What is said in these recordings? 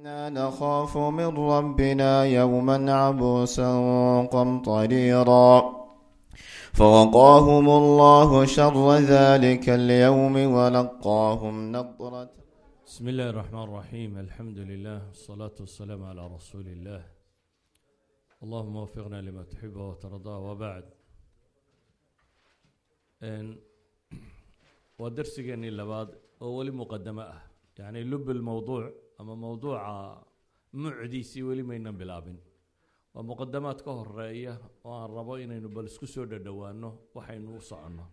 إنا نخاف من ربنا يوما عبوسا قمطريرا فوقاهم الله شر ذلك اليوم ولقاهم نضرة بسم الله الرحمن الرحيم الحمد لله والصلاة والسلام على رسول الله اللهم وفقنا لما تحب وترضاه وبعد waa darsigeennii labaad oo weli muqadamo ah yacni lub ama mawduuca mucdiisii weli maynan bilaabin. Waa muqadamaad ka horreeya oo aan rabo inaynu bal isku soo dhadhawaano waxaynu u soconno.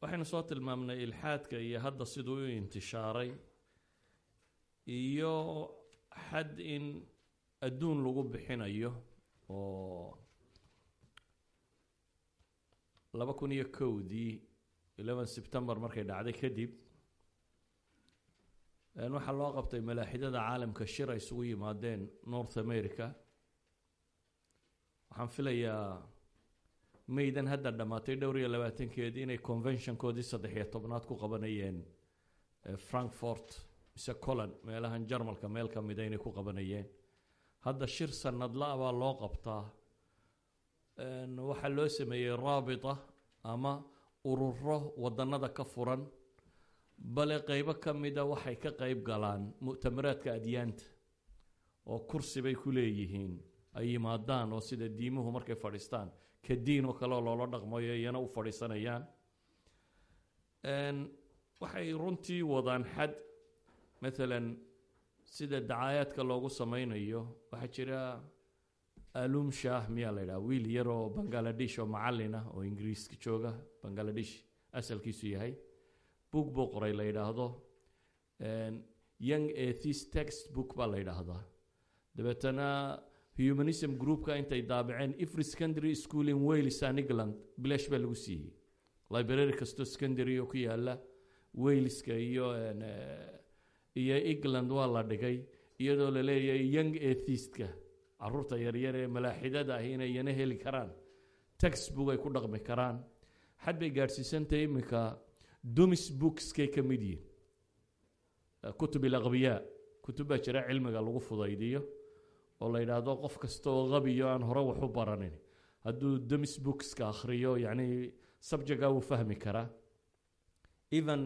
Waxaynu soo tilmaamnay ilxaadka iyo hadda siduu u intishaaray iyo xad in adduun lagu bixinayo oo laba kun iyo kowdii eleven september markay dhacday kadib waxaa loo qabtay malaaxidada caalamka shir ay isugu yimaadeen north america. Waxaan filayaa maydan hadda dhammaatay dhowr iyo labaatankeedii inay conventionkoodii saddex iyo tobnaad ku qabanayeen frankfort mise colon meelahan jarmalka meel ka mida inay ku qabanayeen. Hadda shir sanadla baa loo qabtaa waxaa loo sameeyey raabita ama ururo wadanada ka furan bale qeybo ka mida waxay ka qeyb galaan mu'tamaraadka adyaanta oo kursi bay ku leeyihiin ay yimaadaan oo sida diimuhu markay fadhiistaan ka diin oo kale oo loola dhaqmayo iyana u fadhiisanayaan. Waxay runtii wadaan xad maalan sida dacaayaadka loogu sameynayo waxaa jira alum shah miyaa la yidhaha wiil yar oo bangaladesh oo macallin ah oo ingiriiska jooga bangaladesh asalkiisu yahay book buu qoray la yidhaahdo. Young atheist text book baa la yidhaahdaa dabeetana humanism groupka intay daabaceen every secondary school in wales and england bilash baa lagu siiyey. Library kastoo secondary oo ku yaalla waleska iyo iyo england waa la dhigay iyadoo la leeyahay young atheistka. Caruurta yaryar ee malaaxidada ah inay iyana heli karaan. Textbook ay ku dhaqmi karaan. Xad bay gaadhsiisantahay dumis bookskay ka mid yihiin kutub ilaqbiyaa kutub baa jira cilmiga lagu fudaydiyo oo la yidhaahdo qof kasta oo qabiyo aan hore wax u baranin. Hadduu dumis bookska akhriyo yacni subjectga wuu fahmi karaa. Even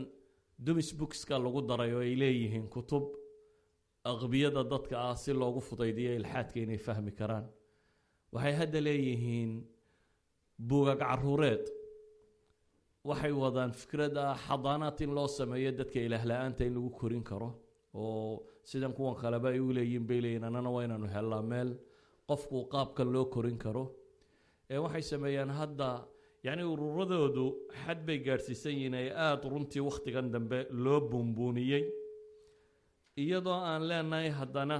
dumis bookska lagu daray oo ay leeyihiin kutub aqbiyada dadka ah si loogu fudaydiyo ilxaadka inay fahmi karaan. Waxay hadda leeyihiin buugag caruureed waxay wadaan fikrad ah in loo sameeyo dadka ilaahla-aanta in lagu korin karo oo sidan kuwan kaleba ay u leeyihiin bay leeyihiin annana waa inaanu hellaa meel qofku qaabkan loo korin karo. Ee waxay sameeyaan hadda yacni ururadoodu xad bay gaadhsiisan yihiin ay aada runtii wakhtigan dambe loo buunbuuniyey iyadoo aan leenahay haddana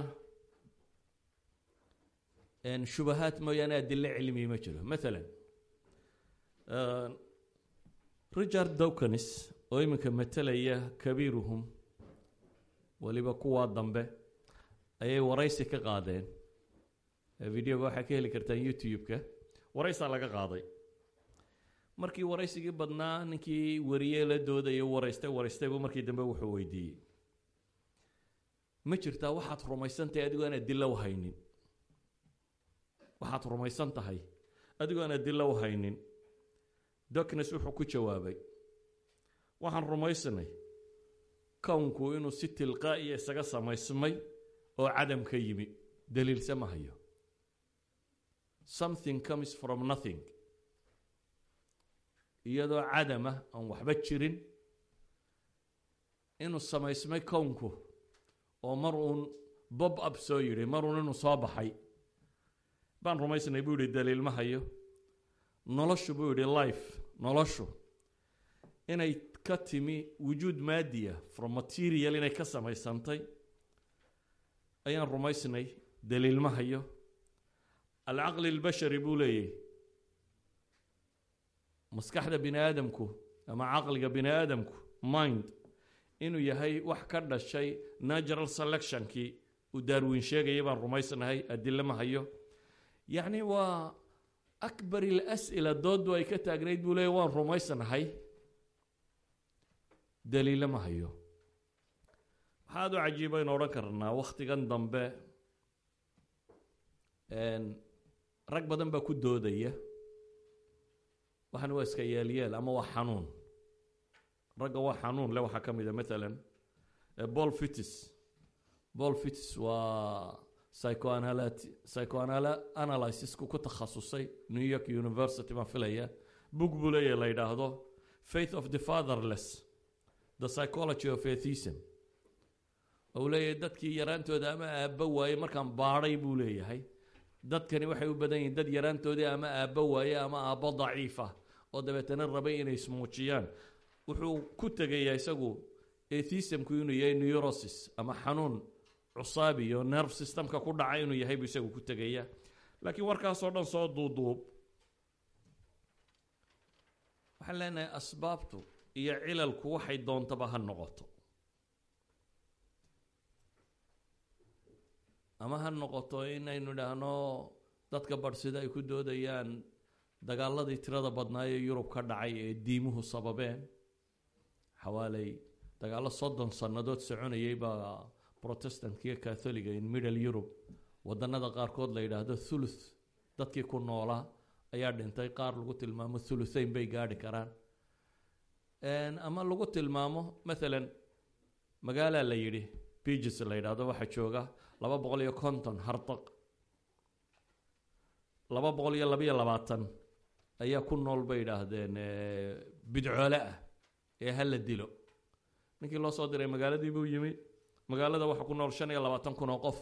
shubahaad mooyaane adilo cilmi ma jiro. Maalan richard dawkins oo iminka matelaya kabiiruhum weliba kuwaa dambe ayay waraysi ka qaadeen. Videoga waxaa ka heli kartaan youtube-ka waraysaa laga qaaday. Markii waraysigii badnaa ninkii wariye la doodaya waraystay waraystay buu markii dambe wuxuu weydiiyey. Ma jirtaa waxaad rumaysan tahay adigoo aan u haynin? Waxaad rumaysan tahay? Adigoo aan adilo haynin docnes wuxuu ku jawaabay waxaan rumaysanay kownku inuu si tilqaa'iya isaga samaysmay oo cadam ka yimi. Daliilse ma hayo. Something comes from nothing. Iyadoo cadamah aan waxba jirin inuu samaysmay kownku oo mar uun bob up soo yidhi mar uun inuu soo baxay. Baan rumaysnay buu yihi daliil ma hayo. Noloshu buu yidhi life noloshu inay ka timi wujuud maadiya from material inay ka samaysantay ayaan rumaysnay daliil ma hayo. Alcaqli albashari buu leeyahy maskaxda bini aadamku ama caqliga bini aadamku mind inuu yahay wax ka dhashay natural selectionkii uu daarwiin sheegayay baan rumaysnahay adile ma hayo. Yacni waa akbar ilas'ila dooddu ay ka taagnayd buu leeyahy waan rumaysnahay daliile ma hayo waxaad u cajiibaynu odhan karnaa wakhtigan dambe rag badan baa ku doodaya waxan waa iska yeelyeel ama waa xanuun ragga waa xanuun le waxaa ka mid a maalan paul fitis paul fitis waa psychoanalysisku ku takhasusay new york university baan filaya book buu leeyahy la yidhaahdo faith of the fatherless the psychology of atheism. Ou leeyahay dadkii yaraantooda ama aabbo waaye markaan baadhay buu leeyahay. Dadkani waxay u badan yihiin dad yaraantoodii ama aabbo waaye ama aabbo daciifa oo dabeetana rabay inay ismuujiyaan. Wuxuu ku tegayaa isagu atheismku inuu yahay neurosis ama xanuun cusaabi iyo nerve systemka ku dhaca inuu yahay buu isagu ku tegaya laakiin warkaasoo dhan soo duuduub. Waxaan leenahay asbaabtu iyo cilalku waxay doontaba ha noqoto. Ama ha noqoto inaynu idhaahno dadka badhsida ay ku doodayaan dagaaladii tirada badnaa ee yurub ka dhacay ee diimuhu sababeen. Xawaaley dagaallo soddon sannadood soconayay baa protestantk iyo catholiga in middle europe. Wadanada qaarkood la yidhaahdo thuluth dadkii ku noolaa ayaa dhintay qaar lagu tilmaamo thuluthayn bay gaadhi karaan. Ama lagu tilmaamo maalan magaalaa la yidhi biges la yidhaahdo waxaa jooga laba boqol iyo konton hardaq laba boqol iyo labayo labaatan ayaa ku nool bay yidhaahdeen bidcoole ah ee ha la dilo. Ninkii loo soo diray magaaladii buu yimi magaalada waxaa ku nool shan iyo labaatan kun oo qof.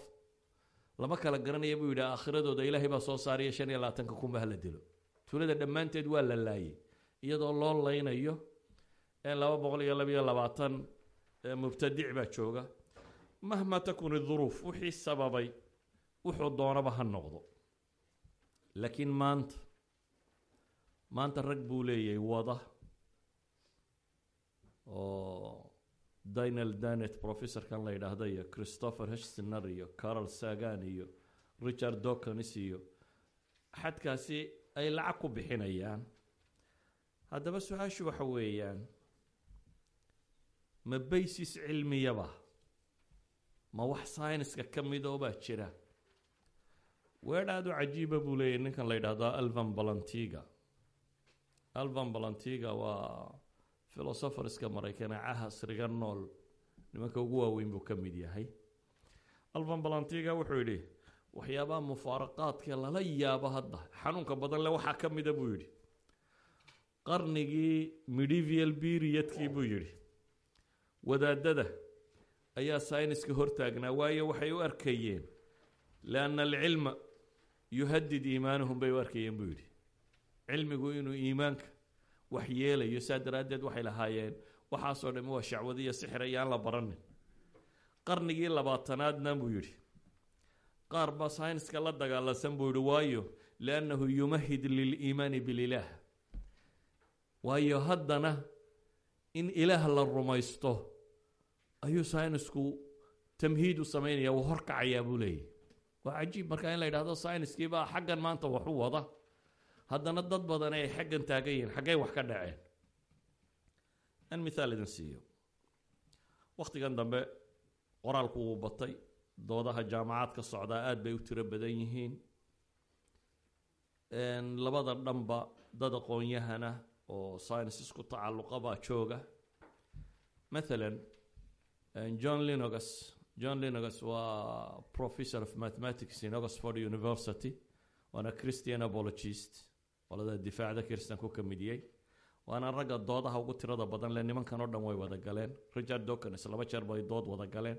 Lama kala garanaya buu yidhi aakhiradooda ilaahay baa soo saaraya shan iyo labaatanka kunba hala dilo. Tuulada dhammaanteed waa la laayay iyadoo loo laynayo ee laba boqol iyo labayo labaatan mubtadic baa jooga. Mahma takun iduruuf wixii sababay wuxuu doonaba ha noqdo. Laakiin maanta maanta rag buu leeyahay wada oo dinal danet professorkan la yidhaahdo iyo christopher hshner iyo carol sagan iyo richard dawkins iyo xadkaasi ay lacag ku bixinayaan. Haddaba su'aashu waxa weeyaan ma baysis cilmiyaba? Ma wax syniska ka oo baa jira? Weedh aada u cajiiba buu leeyahy ninkan la yidhaahdo alvan balantiga. Alvan balantiga waa philosopherska maraykane casriga nool. Nimanka ugu waaweyn buu ka mid yahay. Alvan balantiga wuxuu yidhi waxyaabaha mufaaraqaadka lala yaabo hadda. Xanuunka badan le waxaa ka mida buu yidhi. Qarnigii medieval periodkii buu yidhi wadaadada ayaa syniska hortaagnaa waayo waxay u arkayeen lianna alcilma yuhadid iimaanahum bay u arkayeen buu yidhi. Cilmigu inuu iimaanka wax yeelayo saa daraaddeed waxay lahaayeen waxaasoo dhami waa shacwadiyo sixir ayaan la baranin qarnigii labaatanaadna buu yidhi qaar baa syniska la dagaalansan buu yihi waayo liannahu yumahid liliimaani bililaah. Waayo haddana in ilaah la rumaysto ayuu synisku tamhiid u samaynaya wuu horkacayaa buu leeyahy waa cajiib markaa in la yidhahdo syniskii baa xaggan maanta waxu wada haddana dad badan ay xaggan taagan yihiin xaggay wax ka dhaceen. An mithaal idin siiyo. Wakhtigan dambe qoraalku wuu batay doodaha jaamacaad ka socdaa aada bay u tiro badan yihiin. Labada dhanba dad aqoon-yahana oo sciences ku tacalluqa baa jooga. Mathalan john linogas john linogas waa professor of mathematics in oxford university waana christian apologist qolada difaacda kristanku ka midiyey waana ragga doodaha ugu tirada badan le nimankan oo dhan way wada galeen. Richard dawkins laba jeer bay dood wada galeen.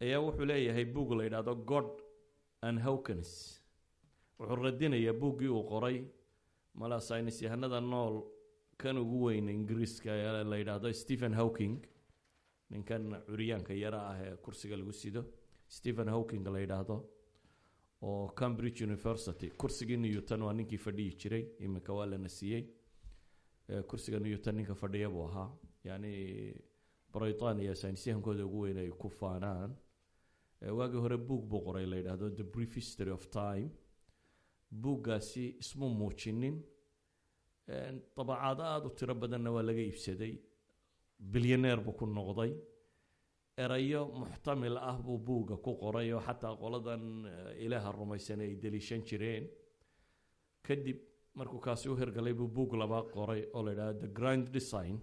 Ayaa wuxuu leeyahay boog la yidhaahdo god and hawkins. Wuxuu radinayaa buuggii uu qoray. Mala saynis yahanada nool kan ugu weyn ingiriiska la yidhaahdo stephen hawking. Ninkan curyaanka yara ah ee kursiga lagu sido. Stephen hawking la yidhaahdo oo cambridge university. Kursigii newton waa ninkii fadhiyi jiray iminka waa lana siiyey. Kursiga newton ninka fadhiya buu ahaa. Yani britania saynisyahankooda ugu weyn ay ku faanaan. Waagii hore buog buu qoray la yidhaahdo the brief history of time. Buuggaasi ismu muujinin. Dabacaado aada u tiro badanna waa laga iibsaday. Bilyaneer buu ku noqday erayo muxtamil ah buu buugga ku qoray oo xataa qoladan ilaaha rumaysanay ay deliishan jireen. Kadib markuu kaasi u hirgalay buu buug labaa qoray oo la yidhahdo the grind design.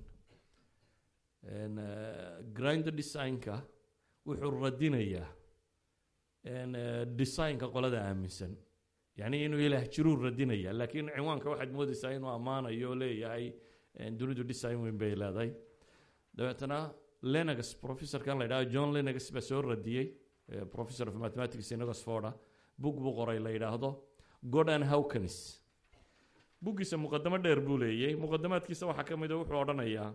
Grind designka wuxuu radinayaa designka qolada aaminsan. Yacni inuu ilaah jiruu radinaya laakiin cinwaanka waxaad moodaysaa inuu ammaanayo oo leeyahay dunidu design weyn bay leedahay. Dabeetana lenex professorkan la yidhahdo john lenex baa soo radiyey professor of mathematics in oxforda. Book buu qoray la yidhaahdo gordon hawkins. Buggiisa muqadamo dheer buu leeyay. Muqadamaadkiisa waxaa ka mid a wuxuu odhanayaa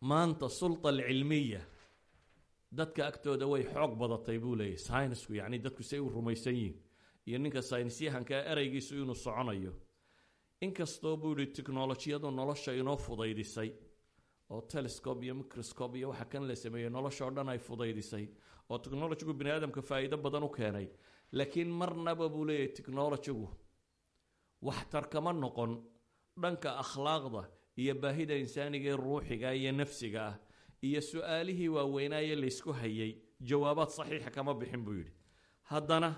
maanta sulta alcilmiya dadka agtooda way xoog badatay buu leeyahy synisku yacni dadku say u rumaysan yihiin iyo ninka saynisyahanka ereygiisu inuu soconayo. Inkastoo buu yihi technolojiyadu nolosha inoo fudaydisay oo telescope iyo microscope iyo waxa kan la sameeyey nolosha oo dhan ay fudaydisay oo technologigu bini aadamka faa'iido badan u keenay. Laakiin marnaba buu leeyahay technologigu waxtar kama noqon. Dhanka akhlaaqda iyo baahida insaaniga ee ruuxiga iyo nafsiga ah iyo su'aalihii waaweynaaye laysku hayay jawaabaad saxiixa kama bixin buu yidhi. Haddana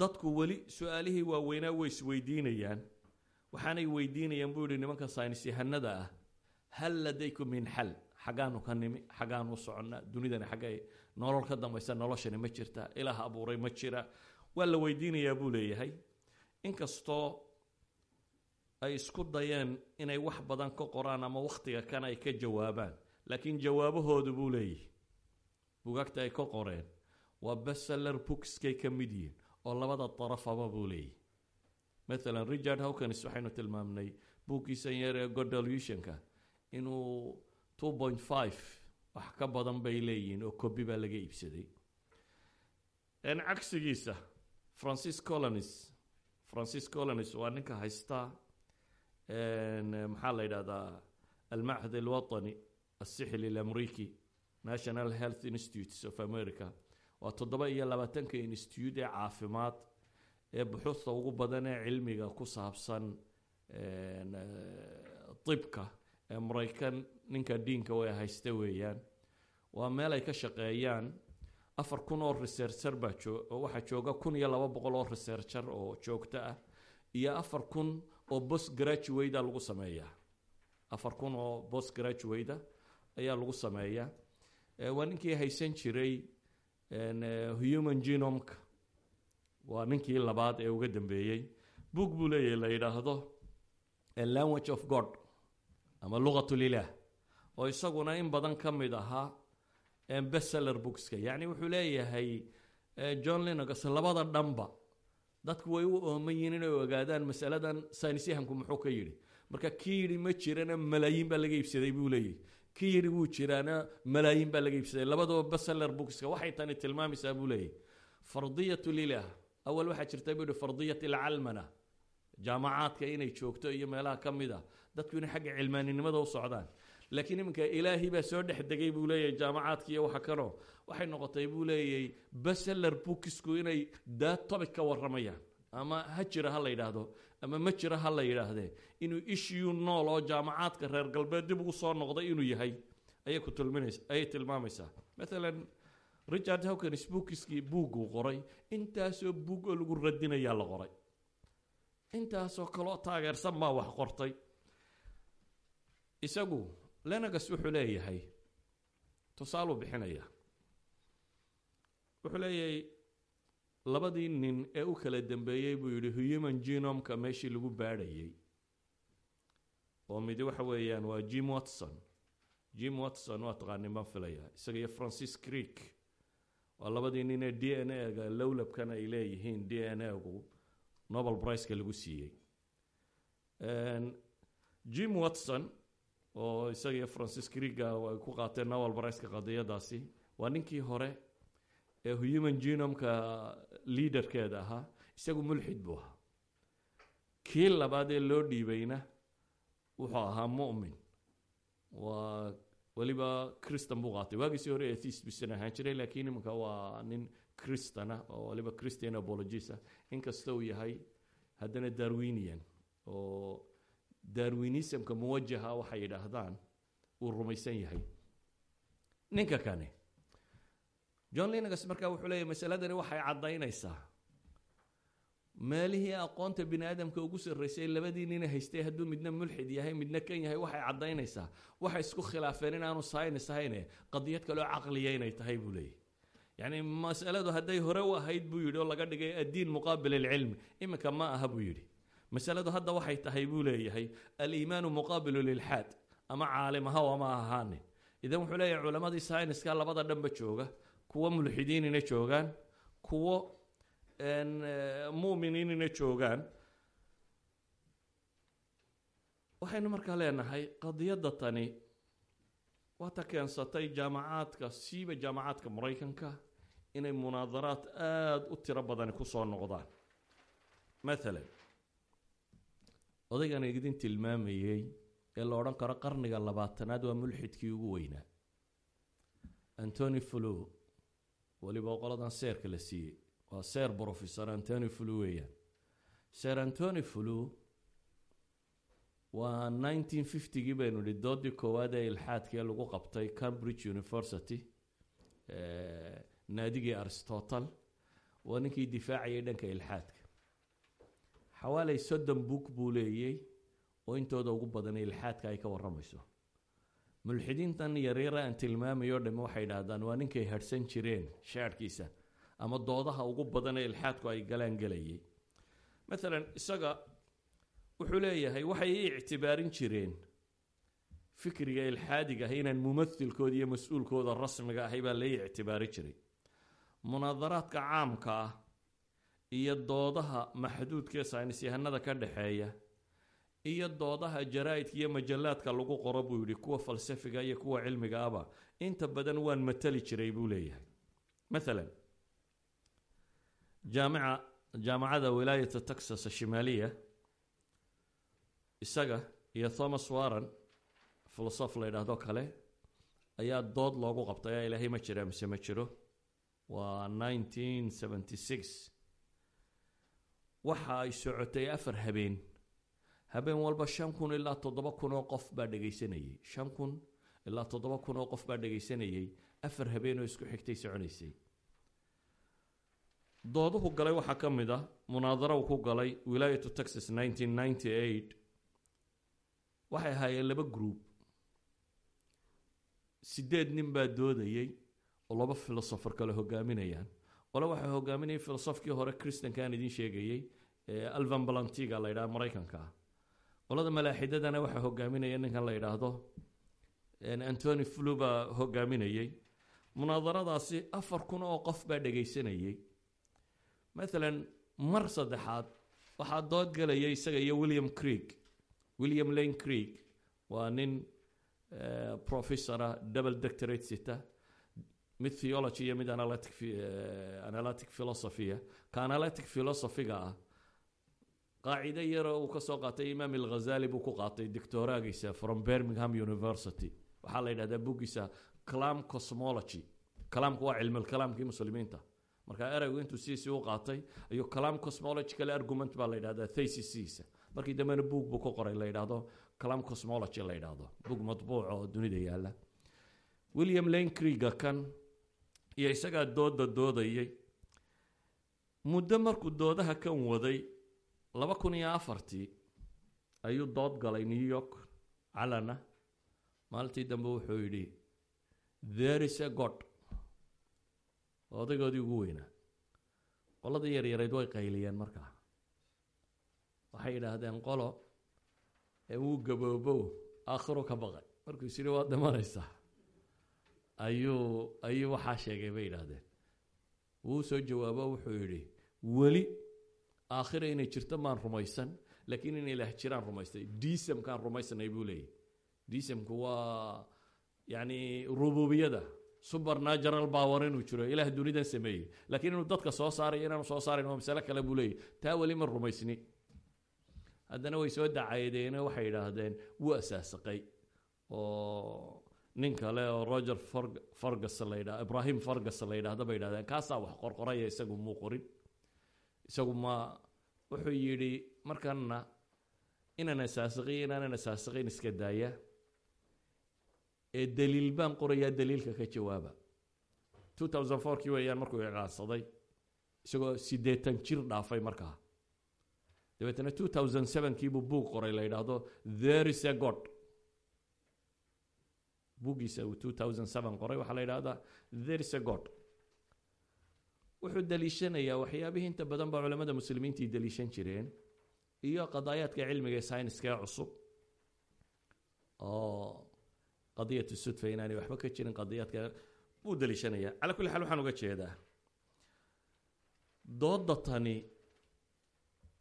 dadku weli su'aalihii waaweynaa way isweydiinayaan waxaanay weydiinayaan buu yihi nimanka saynis yahanada ah hal ladaykum min xal xaggaanu ka nimi xaggaanu soconnaa dunidani xaggay nolol ka dambaysa noloshani ma jirta ilaah abuuray ma jira. Waa la weydiinayaa buu leeyahay. Inkastoo ay isku dayeen inay wax badan ka qoraan ama wakhtiga kan ay ka jawaabaan laakiin jawaabahoodu buu leeyahy bugaagta ay ka qoreen waa bestseller bookskay ka mid yihiin oo labada darafaba buu leeyahy maalan richard hawkins waxaynu tilmaamnay buugkiisan yar ee godolutionka inuu two point five wax ka badan bay leeyihiin oo kobi baa laga iibsaday. Cagsigiisa francis colonis francis colonis waa ninka haysta maxaa la yidhahdaa almachad alwatani asixli alamriki national health institutes of america. Waa toddoba iyo labaatanka institute ee caafimaad ee buxuusta ugu badan ee cilmiga ku saabsan ibka ee maraykan ninka diinka way haysta weeyaan. Waa meel ay ka shaqeeyaan. Afar kun oo researcher baa waxaa jooga kun iyo laba boqol oo researcher oo joogto ah iyo afar kun oo post graduate lagu sameeyaa afar kun oo post graduate ayaa lagu sameeyaa waa ninkii haysan jiray human genomka waa ninkii labaad ee uga dambeeyey. Book buu leeyahay la yidhaahdo language of god ama luqatulilah oo isaguna in badan ka mid ahaa bestseller bookska. Yacni wuxuu leeyahay john linogas labada dhanba. Dadku way u ooman yihiin inay ogaadaan masaladan saynisyahanku muxuu ka yidhi. Marka kii yidhi ma jirana malaayiin baa laga iibsaday buu leeyahy kii yidhi wuu jiraana malaayiin baa laga iibsaday labadaba bestseller bookska. Waxay tani tilmaamaysaa buu leeyahy fardiyat lilah awal waxaa jirta buu fardiyat alcalmana jaamacaadka inay joogto iyo meelaha ka mid a dadku inay xagga cilmaaninimada u socdaan. Laakiin iminka ilaahi baa soo dhex degay buu leeyahay jaamacaadka iyo waxa kanoo waxay noqotay buu leeyahay bestseller bookisku inay daa topic ka warramayaan. Ama ha jira ha la yidhaahdo ama ma jira ha la inuu issue nool oo jaamacaadka reer galbeed dib ugu soo noqday inuu yahay ayay ku tilminaysa ayay tilmaamaysaa. Maalan richard hawkins bookiskii buugguu qoray. Intaasoo buug oo lagu radinayaa la qoray. Intaasoo kaloo taageersan baa wax qortay. Isagu lenegas wuxuu leeyahay tusaaluu bixinaya. Wuxuu leeyahay labadii nin ee u kala dambeeyey buu yidhi human genomka meeshii lagu baadhayay. Oo midi waxa weeyaan waa jim watson. Jim watson waa taqaanin baan filaya isaga iyo francis creek waa labadii nin ee d n a-ga lowlabkan ay leeyihiin d n a-gu nobel priceka lagu siiyey. Jim watson oo isaga iyo francis creega ay ku qaateen nobel priceka qadiyadaasi waa ninkii hore ee human genomka leaderkeeda ahaa isagu mulxid buu ahaa. Kii labaad ee loo dhiibayna wuxuu ahaa mu'min. Waa weliba christan buu qaatay waagiisii hore atheist bisan ahaan jiray laakiin iminka waa nin christan oo waliba christian apologies ah inkasta uu yahay haddana darwinian oo darwinismka muwajaha waxay yidhaahdaan uu rumaysan yahay ninka kani john linegas markaa wuxuu leeyahy masaladani waxay caddaynaysaa meelihii aqoonta bini aadamka ugu sarraysay labadii nina haystay hadduu midna mulxid yahay midna kan yahay waxay caddaynaysaa. Waxay isku khilaafeen inaanu saynis ahayne qadiyad kaleo caqliya inay tahay buu leeyahy yacni masaladu hadday hore u ahayd buu yidhi oo laga dhigay addiin muqaabil alcilmi iminka ma aha buu yidhi. Masaladu hadda waxay tahay buu leeyahay aliimaanu muqaabilu lilxaad ama caalim aha ama ahaanin. Idan wuxuu leeyahay culamadii sayniska labada dhanba jooga kuwo mulxidiinina joogaan kuwo muuminiinina joogaan. Waxaynu markaa leenahay qadiyadda tani waata keensatay jaamacaadka siiba jaamacaadka maraykanka inay munaadaraad aada u tiro badani ku soo noqdaan. Maalan odaygan idin tilmaamayey ee la odhan karo qarniga labaatanaad waa mulxidkii ugu weynaa. Antony flu weliba qoladan seerka la siiyey waa seer professor antony flu weeyaan ser antony flu waa nineteen fiftygii baynu idhi doodii koowaad ee ilxaadkee lagu qabtay cambridge university naadigii aristotle. Waa ninkii difaacayay dhanka ilxaadka. Xawaaley soddon book buu leeyey oo intooda ugu badan ilxaadka ay ka warramayso. Mulxidiintan yaryara aan tilmaamayo o dhamme waxay idhaahdaan waa ninkay hadhsan jireen shaadhkiisa ama doodaha ugu badan ee ilxaadku ay galaan gelayay. Maalan isaga wuxuu leeyahay waxay i ictibaarin jireen fikriga ilxaadiga ah inaan mumathilkooda iyo mas'uulkooda rasmiga ahay baa lai ictibaari jiray. Munaadaraadka caamka ah iyo doodaha maxduudkaee saynisyahanada ka dhexeeya iyo doodaha jaraa-idka iyo majallaadka lagu qoro buu yidhi kuwa falsafiga iyo kuwa cilmiga aba inta badan waan matali jiray buu leeyahay. Maalan jaamica jaamacada wilaayata texas shimaaliya isaga iyo thomas warren filosof la yidhaahdo kale ayaa dood loogu qabtay. Aa ilaahay ma jira mise ma jiro? Waa nineteen seventy six. Waxa ay socotay afar habeen. Habeen walba shan kun ilaa toddoba kun oo qof baa dhegaysanayay. Shan kun ilaa toddoba kun oo qof baa dhegaysanayay. Afar habeen oo isku xigtay soconaysay dooduhu galay waxaa ka mid ah munaadaro uu ku galay wilaayatu texas nineteen ninety eight waxay ahaayeen laba group. Sideed nin baa doodayey oo laba filosofer kale hogaaminayaan. Qole waxay hogaaminayay filosofkii hore christanka aan idiin sheegayey ee alvan balantiga la yidhaha maraykanka. Ah qolada malaaxidadana waxaa hogaaminaya ninkan la yidhaahdo antony flu baa hogaaminayey munaadaradaasi afar kun oo qof baa dhegaysanayey maalan mar saddexaad waxaa dood galayay isaga iyo william creek. William lane creek waa nin professora double doctorate sita mid theology iyo mid analytic analytic philosophya ka analytic philosophyga ah qaacide yaro uu ka soo qaatay imaam alghazali buu ku qaatay doctoraagiisa from birmingham university. Waxaa la yidhahdaa buggiisa clam cosmology. Calaamku waa cilmilkalaamkii muslimiinta marka ereygu intuu sidiisii u qaatay ayuu clam cosmological argument baa la yidhahdaa thesisiisa markii dambena buug buu ku qoray la yidhaahdo clam cosmology la yidhaahdo. Buug matbuuc oo dunida yaalla william lane creega kan iyo isagaa dooda doodayay muddo markuu doodaha kan waday laba kun iyo afartii ayuu dood galay new york calana. Maalintii dambe wuxuu yidhi there is a god odaygoodii ugu weynaa qoladii yaryareyd way qayliyeen markaa. Waxay yidhaahdeen qolo wuu gaboobow aakhiru ka baqay. Markuu is yidhi waad dhimanaysaa ayuu ayuu waxaa sheegay bay yidhaahdeen. Wuu soo jawaabo wuxuu yidhi weli aakhira inay jirto maan rumaysan laakiin inay ilaah jiraan rumaystay. Disamkaan rumaysanay buu leeyahy disamku waa yacni rububiyada supernatural power inuu jiro ilaah dunidan sameeyey. Laakiin inuu dadka soo saarayo inaanu soo saarayn waa masale kale buu leeyahy taa weli ma rumaysni. Haddana way soo dacayadeene waxay yidhaahdeen wuu asaasaqay. Oo nin kale oo roger fargus la yidha ibrahim fargus la yidhahdo bay yidhahdeen kaasaa wax qorqoraya isagu muu qorin? Isagu ma wuxuu yidhi markana inaan asaasiqay inaanan asaasiqayn iska daaya ee daliil baan qorayaa daliilka ka jawaaba. kii weeyaan markuu iclaansaday isagoo siddeetan jir dhaafay markaa. Seven kiibuu buug qoray la yidhaahdo there is a god. Buuggiisa uu qoray waxaa la yidhahdaa there is a god. Wuxuu daliishanayaa waxyaabihii inta badan baa culamada muslimiintii daliishan jireen iyo qadaayaadka cilmiga sayniska ee cusub. Oo qadiyatu sudfa inaanay waxba ka jirin qadiyaadka buu daliishanayaa calaa kulli xaal waxaan uga jeedaa dooda tani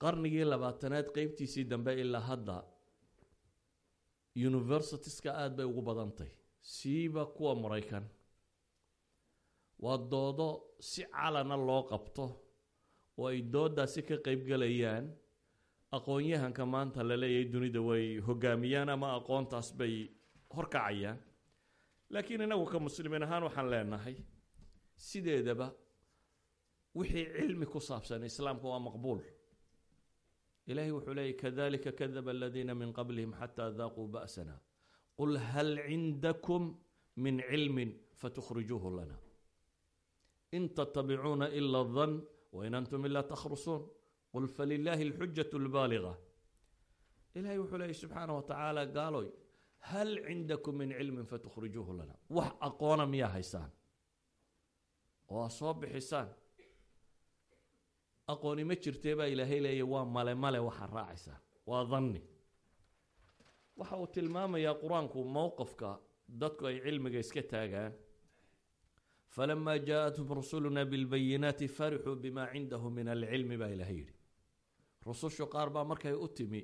qarnigii labaatanaad qeybtiisii dambe ilaa hadda universitieska aada bay ugu badantay siiba kuwa maraykan waa doodo si calana loo qabto oo ay doodaasi ka qeybgelayaan aqoon-yahanka maanta la leeyahay dunida way hogaamiyaan ama aqoontaas bay horkacayaan laakiin inagu ka muslimiin ahaan waxaan leenahay sideedaba wixii cilmi ku saabsan islaamka waa maqbuul. Ilahay wuxuu leeyay kadalika kadaba aladiina min qablihim xataa daaquu ba'sana. Qul hal cindakum min cilmin fatukhrijuuhu lana. In tatabicuuna ila dan wain antum ila takhrusuun. Qul falilaahi alxujatu albaaliga ilahay wuxuu leeyay subxaana wa tacaala gaaloy hal cindakum min cilmin fatukhrijuuhu lana wax aqoona miyaa haysaan oo aa soo bixisaan aqooni ma jirtee baa ilaahay leeya waa male male waxaa raacaysaa waa danni waxa uu tilmaamayaa qur'aanku mowqafka dadku ay cilmiga iska taagaan falamaa jaaءathum rusuluna bilbayinaati farixuu bima cindahu min alcilmi baa ilaahay yidhi rusushu qaar baa markay u timi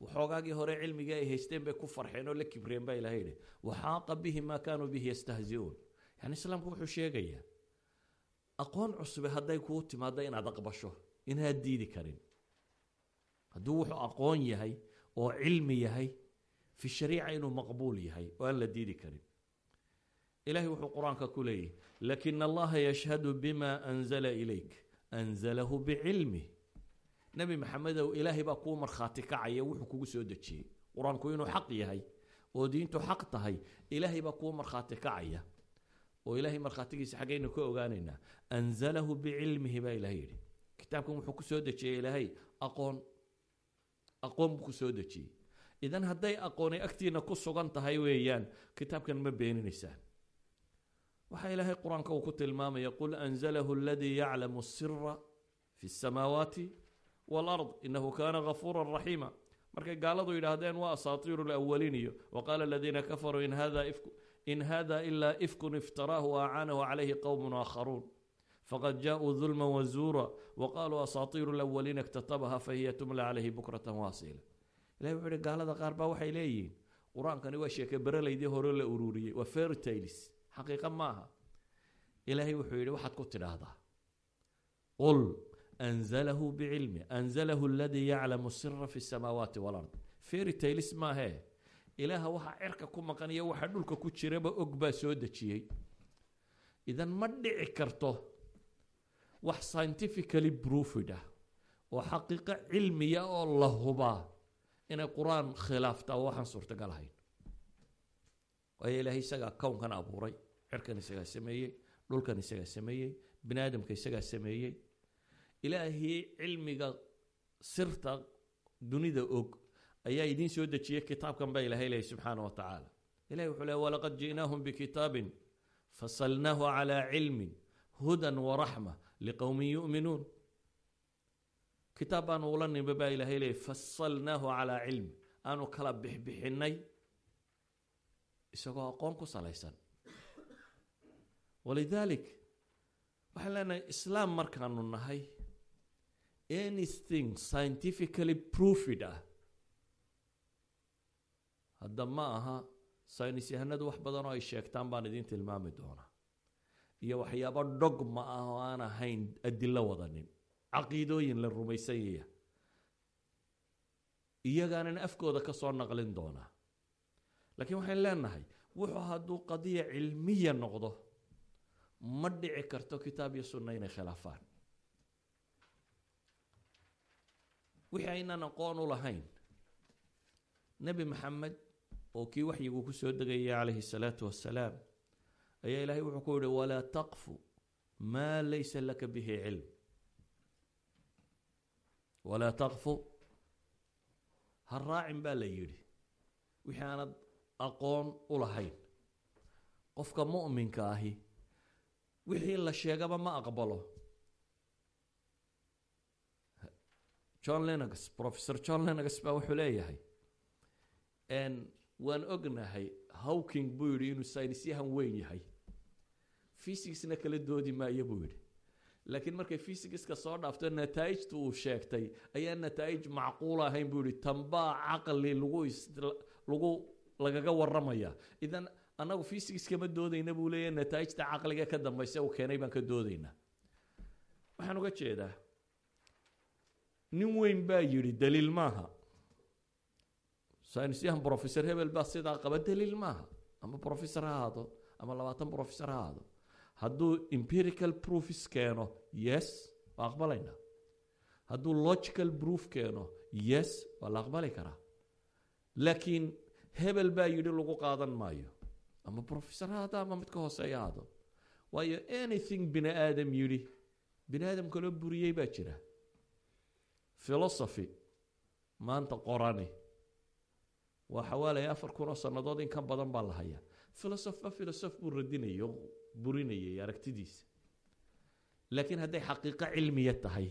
waxoogaagii hore cilmigii ay haysteen bay ku farxeen oo la kibreen baa ilahay yidhi waxaaqa bihi ma kaanuu bihi yastahziuun. Yani islaamku wuxuu sheegayaa aqoon cusube hadday kuu timaado inaad aqbasho inaad diidi karin. Hadduu wuxuu aqoon yahay oo cilmi yahay fi shariica inuu maqbuul yahay oo aan la diidi karin. Ilahay wuxuu qur'aanka ku leeyahy laakiin allaha bima anzala ilayk anzalahu bicilmih nebi maxamedow ilaahay baa kuu markhaati kacaya wuxuu kugu soo dejiyey. Qur'aanku inuu xaq yahay oo diintu xaq tahay ilaahay baa kuu markhaati kacaya. Oo ilaahay markhaatigiisa xaggaynu ka ogaanaynaa anzalahu bicilmihi baa ilahay yidhi. Kitaabkan wuxuu ku soo dejiyey ilaahay aqoon. Aqoon buu ku soo dejiyey. Idan hadday aqooni agtiina ku sugan tahay weeyaan kitaabkan ma beeninaysaan. Waxaa ilaahay qur'aanka uu ku tilmaamaya qul anzalahu aladii yaclamu sira fi samaawaati walard inahu kaana gafuura raxiima markay gaaladu yidhaahdeen waa asaatiiru lawaliin iyo waqaala aladiina kafaruu in hada ifku in hada ilaa ifkun iftaraahu waacaanahu calayhi qowmun aakharuun faqad jaaءuu dulma wazuura waqaaluu asaatiiru lawaliina اktatabaha fahiya tumla calayhi bukrata waasiila ilahi wuxuu ihi gaalada qaar baa waxay leeyihiin qur'aankani waa sheeke berelaydii hore la ururiyey waa fertailis xaqiiqa maaha ilaahay ku tidhaahdaa anzalahu bicilmi anzalahu aladii yaclamu sira fi samaawaati walard fertailis maahee ilaaha waxaa cerka ku maqan iyo waxa dhulka ku jiraba og baa soo dejiyey idan ma dhici karto wax scientifically proofid ah oo xaqiiqo cilmiya oo la hubaa inay qur'aan khilaaftaa waxaan suurtagal ahayn waayo ilaahay isagaa kownkan abuuray cerkan isagaa sameeyey dhulkan isagaa sameeyey bini aadamka isagaa sameeyey ilaahii cilmiga sirta dunida og ayaa idiin soo dejiyey kitaabkan baa ilahay leeyay subxaana wa tacaala ilahi wuxuu leey walaqad ji'naahum bikitaabin fasalnaahu calaa cilmin hudan waraxma liqowmin yu'minuun. Kitaab baanu ula nimba baa ilahay leeyay fasalnaahu calaa cilmi aanu kala bixbixinay isagoo aqoon ku salaysan. Walidaalik waxaan leenahay islaam markaanu nahay anything scientifically proofid ah hadda ma aha saynis yahanadu wax badan oo ay sheegtaan baan idiin tilmaami doonaa. Iyo waxyaabo dogma ah oo aan ahayn adilo wadanin caqiidooyin la rumaysanyaya iyagaanan afkooda ka soo naqlin doonaa. Laakiin waxayn leenahay wuxuu hadduu qadiya cilmiya noqdo ma dhici karto kitaab iyo sunna inay khilaafaan wixii aynaan aqoon u lahayn. Nebi maxamed oo kii waxyigu ku soo degayay calayhi salaatu wassalaam ayaa ilaahay wuxuu ku yihi walaa taqfu maa laysa laka bihi cilm. Walaa taqfu ha raacin baa la yidhi wixii aanad aqoon u lahayn. Qofka mu'minka ahi wixii la sheegaba ma aqbalo john lennox professor john lennox baa wuxuu leeyahay waan ognahay hawking buu yidhi inuu saynisyahan weyn yahay. Fysicsna kala doodi maayo buu yidhi. Laakiin markay fysigiska soo dhaafto nataa'ijta uu sheegtay ayaa nataa'ij macquul ahayn buu yihi tanbaa caqli lagu lagu lagaga waramaya idan annagu fysics kama doodayna buu leeyahy nataa'ijta caqliga ka dambaysa uu keenay baan ka doodaynaa waxaan uga jeedaa nin weyn baa yidhi daliil maaha saynisyahan professor hebel baa sidaa qaba daliil maaha ama professor ha ama labaatan professor ha hadduu empirical proofs keeno yes waa aqbalaynaa hadduu logical proof keeno yes waa la aqbali karaa laakiin hebel baa yidhi lagu qaadan maayo ama professor ha ama mid ka hooseeya ahaado waayo anything bini aadam yidhi bini aadam kaloo buriyey baa jira philosophy maanta qorani waa xawaalaya afar kun oo sannadood in ka badan baa la hayaa. Philosopha philosoph buu radinayay oo burinayay aragtidiisa. Laakiin hadday xaqiiqo cilmiya tahay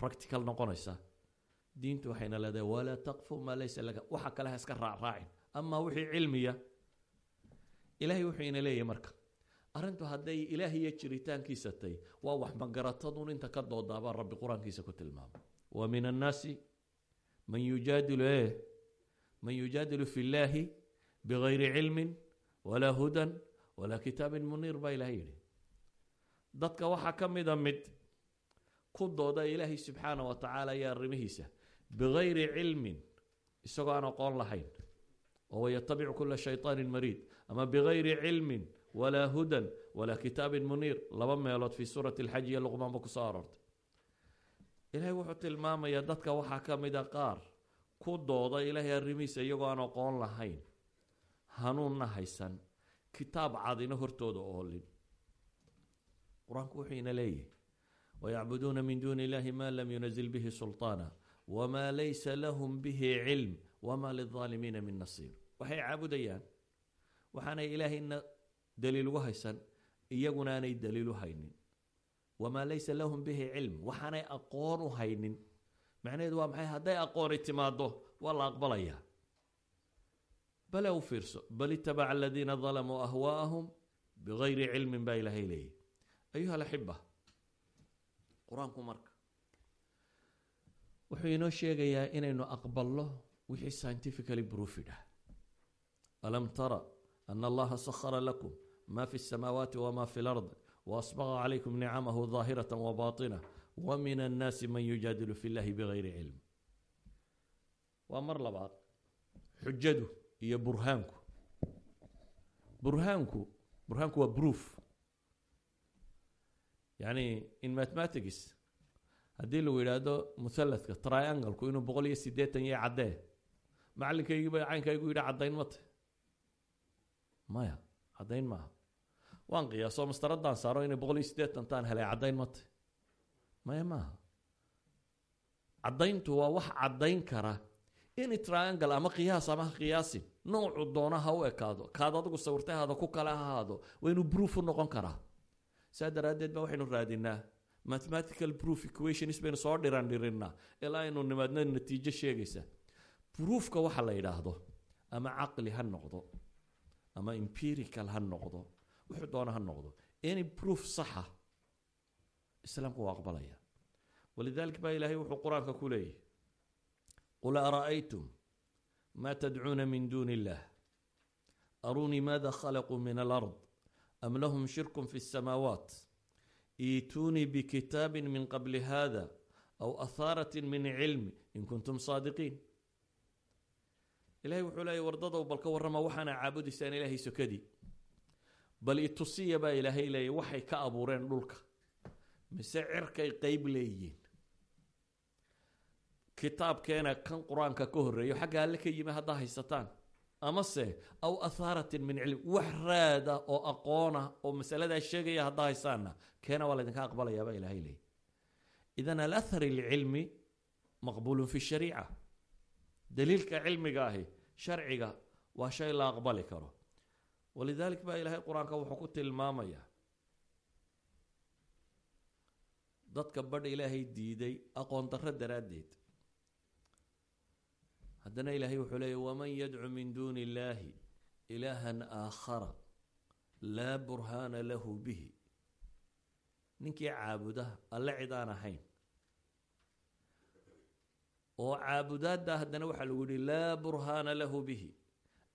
practical noqonaysa diintu waxayna leedahay walaa taqfu maa laysa laka. Waxa kale ha iska raacraacin. Amaa wixii cilmiya ilaahay wuxuu ina leeyahay marka arrintu hadday ilaahiyo jiritaankiisa tay waa wax magaratadun inta ka doodaabaa rabbi qur'aankiisa ku tilmaamay wa min annaasi man yujaadilu eh man yujaadilu fi llaahi bigayri cilmin walaa hudan walaa kitaabin muniir baa ilahay yidhi. Dadka waxaa ka mida mid ku dooda ilaahay subxaana wa tacaala iyo arrimihiisa bigayri cilmin isagoo aan aqoon lahayn oo wayatabicu kula shayطaanin mariid ama bigayri cilmin walaa hudan walaa kitaabin muniir. Laba meelood fii suurati alxaj iyo luqmaanba ku soo aroortay. Ilaahay wuxuu tilmaamayaa dadka waxaa ka mida qaar ku dooda ilaahay arrimihiisa iyagoo aan aqoon lahayn. Hanuunna haysan kitaab cadina hortooda oolin. Qur'aanku wuxuu ina leeyahy wayacbuduuna min duuni illahi ma lam yunazil bihi sulطaana wma laysa lahum bihi cilm wma lilظaalimiina min nasiir. Waxay caabudayaan waxaanay ilaahayna daliil ugu haysan iyaguna aanay daliil u haynin. Wamaa laysa lahum bihi cilm waxaanay aqoon u haynin. Macnaheedu waa maxay? Hadday aqooni timaado waa la aqbalayaa bale u fiirso bal itabaca aladiina dalamuu ahwaa'ahum bigayri cilmin baa ilaahay leeyahy ayuha alaxiba qur'aanku marka wuxuu inoo sheegayaa inaynu aqbalno wixii scientifically proofid ah. Alam tara ana allaha sahara lakum ma fi الsamaawaati wma fi اlard wasbaqa calaykum nicamahu daahiraة wbaطinة wmin الnaasi man yujaadilu fi اllahi bغayri cilm waa mar labaad xujadu iyo burhaanku burhaanku burhaanku waa proof. yani in mathematics haddii lagu yidhaahdo muhallathka triangleku inuu boqol iyo siddeetan yahay caddee macalinkaygii ba caynkaygu yidhi caddayn ma tahy maya caddayn maaha waan qiyaaso mastaradaan saaro inay boqol iyo siddeetan taan helay caddayn mate. Maya maaha caddayntu waa wax caddayn kara. In triangle ama qiyaas ama ha qiyaasin noocu doona ha u ekaado. Kaad adigu sawirtahaada ku kale ha ahaado. Waa inuu u noqon karaa. Saa daraaddeed ba waxaynu raadinaa. Mathematical proof equations baynu soo dhiran dhirinaa ilaa aynu nimaadno natiijo sheegaysa. Proofka waxa la yidhaahdo ama caqli ha noqdo ama empirical ha noqdo wuxuu doona ha noqdo any proof saxa islaamku waa aqbalaya walidalik baa ilaahay wuxuu qur-aanka ku leeyahy qul ara'aytum ma tadcuuna min duuni illah arunii maada khalaquu min alard am lahum shirku fi الsamaawaat iituunii bkitaabi min qabli hada aw ahaaraة min cilmi in kuntum saadiqiin ilahay wuxuu leeyay wardadow bal ka warrama waxaana caabudaysaan ilaahay sokadii bal itusiya baa ilaahay leeyay waxay ka abuureen dhulka. Mise cirkay qeyb leeyihiin. Kitaabkeena kan qur'aanka ka horreeyo xagga alle ka yimi haddaa haysataan. Amase aw athaaratin min cilm wax raada oo aqoona oo masaladaa sheegaya haddaa haysaana keena waa laydinka aqbalayaaba ilahay leey idan alathar ilcilmi maqbuulun fi shariica. Daliilka cilmiga ahi sharciga waa shay la aqbali karo walidalik baa ilaahay qur'aanka wuxuu ku tilmaamaya dadka badh ilaahay diiday aqoon darro daraaddeed haddana ilaahay wuxuu leeyay waman yadcu min duuni illaahi ilaahan aakhara laa burhaana lahu bihi ninkii caabuda alle cid aan ahayn oo caabudaadda haddana waxaa lagu yihi laa burhaana lahu bihi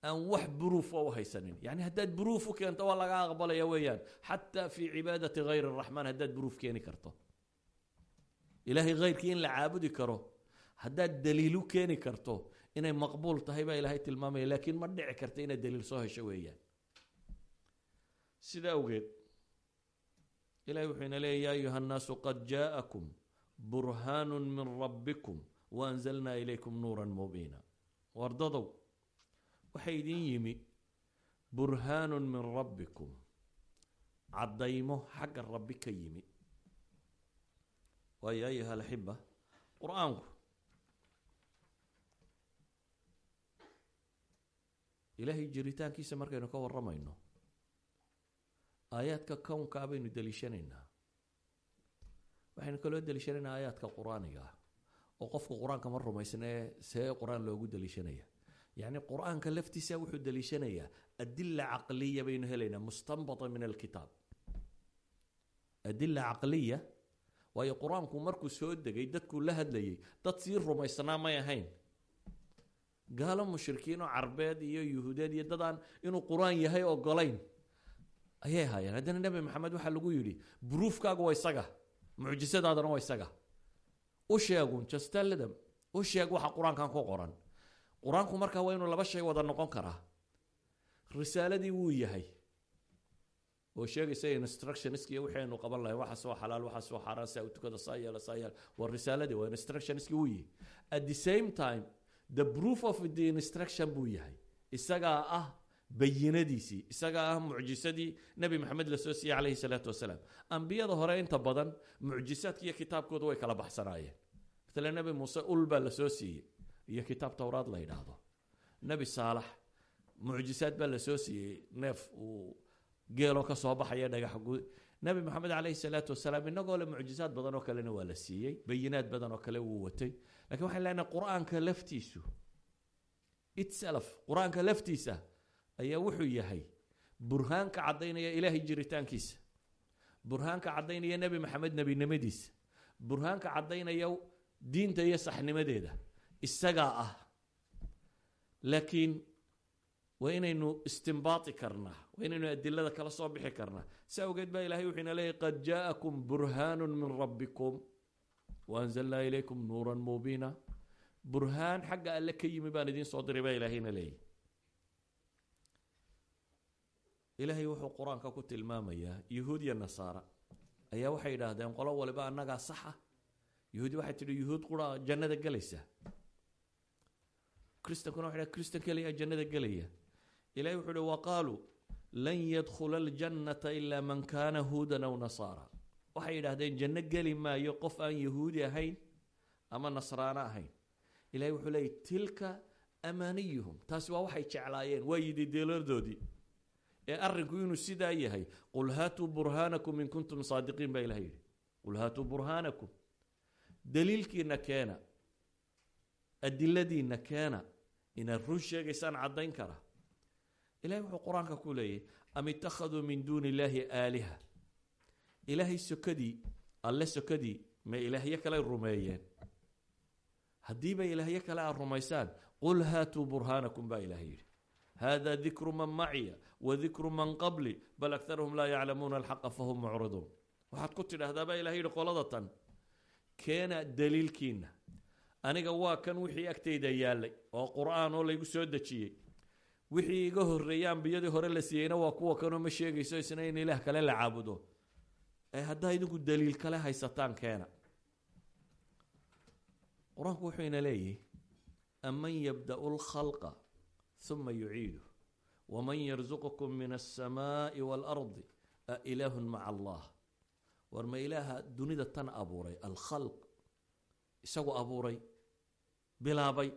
aan wax buruuf u haysanin. Yani haddaad buruuf u keento waa laga aqbalaya weeyaan. Xataa fi cibaadati hayr araxmaan haddaad buruuf keeni karto. Ilaahay hayrkii in la caabudi karo haddaad daliil u keeni karto inay maqbuul tahay baa ilaahay tilmaamaya laakiin ma dhici karta inaad daliil soo hesho weeyaan. Sida awgeed ilahay wuxuu ina leeya ya ayuha nnaasu qad jaa'akum burhaanu min rabbikum waanzalnaa ilaykum nuura mubiina. Wardadow waxaa idin yimi burhaanu min rabbikum. Caddaymo xagga rabbi ka yimi. Waayo ayuha alaxiba qur'aanku. Ilaahay jiritaankiisa markaynu ka waramayno aayaadka kownkaa baynu deliishanaynaa waxaynu kaloo deliishanaynaa aayaadka qur'aaniga ah oo qofku qur'aanka ma rumaysnee see qur'aan loogu deliishanaya yacni qur'aanka laftiisa wuxuu deliishanayaa adila caqliya baynu helaynaa mustanbata min alkitaab. Adila caqliya? Waayo qur'aanku markuu soo degay dadkuu la hadlayay dad sii rumaysnaa may ahayn. Gaalo mushrikiin oo carbeed iyo yuhuudeed iyo dadaan inuu qur'aan yahay ogolayn. Ayay ahaayeen haddana nebi maxamed waxaa lagu yidhi buruufkaagu waa isaga mucjisadaadana waa isaga. U sheegun jastaladam u sheeg waxa qur'aankan ku qoran qur'aanku markaa waa inuu laba shay wada noqon karaa. Risaaladii wuu yahay. Oo sheegaysa instructionsk iyo wixii aynu qaban lahayn waxa soo xalaal waxa soo xaaraan saa u tukada saa waa risaaladii waa instructionski wuu yihi at the same time the proof of the instruction buu yahay. Isagaa ah bayinadiisii isagaa ah mucjisadii nebi maxamed la soo siiyey calayhi salaatu wasalaam. Ambiyada hore inta badan mucjisaadka iyo kitaabkooda way kala baxsanaayeen. Matala nebi muuse ul baa la soo siiyey iyo kitaab towraad la yidhaahdo. Nebi saalax mucjisaad baa la soo siiyey neef uu geeloo ka soo baxaya dhagax gud nebi maxamed calayhi salaatu wasalaam inagoo le mucjisaad badan oo kalena waa la siiyey bayinaad badan oo kale wuu watay. Lakiin waxaan leenahay qur'aanka laftiisu itself qur'aanka laftiisa ayaa wuxuu yahay burhaanka caddaynaya ilaahay jiritaankiisa burhaanka caddaynaya nebi maxamed nebinimadiisa burhaanka caddaynaya diinta iyo saxnimadeeda isagaa ah. Laakiin waa inaynu istimbaati karnaa waa inaynu adilada kala soo bixi karnaa. Si awgeed baa ilahay wuxuu ina leeyahy qad jaa'akum burhaanu min rabbikum waanzalnaa ilaykum nuura mubiina. Burhaan xagga alle ka yimi baan idiin soo diray baa ilaahayna leeyahy ilaahay wuxuu qur'aanka ku tilmaamayaa yuhuud iyo nasaara ayaa waxay yidhaahdeen qolo waliba annagaa saxa. Yuhuudi waxay tidhi yuhuud qura jannada gelaysa kristankuna waxay dhaha kristan keliya jannada gelaya ilahay wuxuu uhi waqaaluu lan yadkhula aljannata ilaa man kaana huudan aw nasaara. Waxay yidhaahdeen janno geli maayo qof aan yahuudi ahayn ama nasraano ahayn. Ilahay wuxuu leeyay tilka amaaniyuhum taasi waa waxay jeclaayeen waa yidi deelardoodii ee arrinku inuu sidaa yahay qul haatuu burhaanakum in kuntum saadiqiin baa ilahay yidhi. Qul haatuu burhaanakum daliilkiina keena adiladiina keena inaad run sheegaysaan caddayn kara ilahay wuxuu qur'aanka ku leeyahy am ittakhaduu min duuni illaahi aaliha ilaahay sokadii alle sokadii ma ilaahyo kale rumeeyeen haddiiba ilaahyo kale aad rumaysaan qul haatuu burhaanakum baa ilahay yidhi hada dikru man maciya wa dikru man qabli bal aktaruhum laa yaclamuuna alxaqa fahum mucriduun waxaad ku tidhaahdaa baa ilahay yidhi qolada tan keena daliilkiina aniga waa kan wixii agtayda yaallay oo qur'aan oo laygu soo dejiyey. Wixii iga horreeyey ambiyadii hore la siiyeyna waa kuwa kanoo ma sheegayso isna in ilaah kale la caabudo. Ee haddaa idinku daliil kale haysataan keena. Qur'aanku wuxuu ina leeyahy aman yabda'u lkhalqa huma yuciidu waman yarsuqukum min alsamaa'i waalardi a ilaahun maca allah. War ma ilaaha dunida tan abuuray alkhalq isagu abuuray bilaabay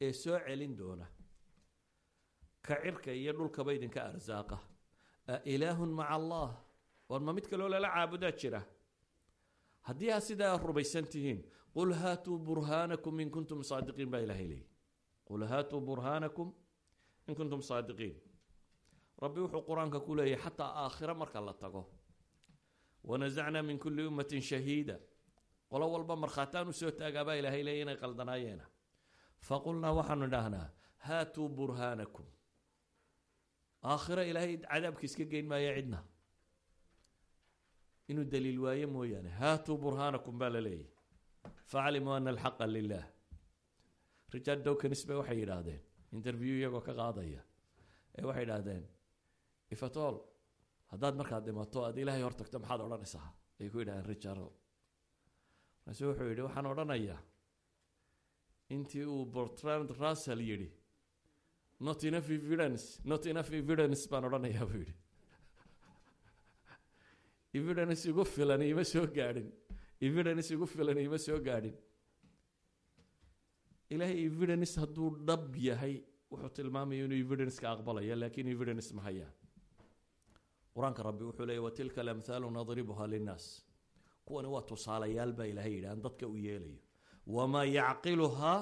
ee soo celin doona. Ka cirka iyo dhulkaba idinka arsaaqa a ilaahun maca allah war ma mid kaloo lala caabudaa jira? Haddii aa sidaa rumaysan tihiin qul haatuu burhaanakum in kuntum saadiqiin baa ilahay leeyay. Qul haatuu burhaanakum in kuntum saadiqiin. Rabbi wuxuu qur'aanka ku leeyahy xataa aakhiro marka la tago. Wanasacnaa min kulli ummatin shahiida qolo walba markhaataan u soo taagaabaa ilaahay leeya inay qaldanaayeena faqulnaa waxaanu idhaahnaa haatuu burhaanakum. Aakhiro ilaahay cadaabka iska geyn maayo cidna. Inuu daliil waayo mooyaane haatuu burhaanakum baa la leeyahy facalimuu ana alxaqa lilah richard dowkins bay waxay yidhaahdeen interview iyagoo ka qaadaya. Ee waxay idhaahdeen ifatol haddaad markaad dhimato aad ilaahay hor tagto maxaad odhanaysaa? Ay ku yidhahdeen richard markaasu wuxuu yidhi waxaan odhanayaa intii uu bertrand russell yidhi not enough evidence not enough evidence baan odhanayaa buu evidence igu filan ima soo gaadhin evidence igu filan ima soo gaadhin. Ilaahay evidence hadduu dhab yahay wuxuu tilmaamaya inuu evidence-ka aqbalaya laakin evidence ma hayaan qur'aanka rabbi wuxuu leeyay watilka alamthaalu nadribuha linnaas kuwani waa tusaalayaal baa yidhi aan dadka u yeelayo. Wamaa yacqiluhaa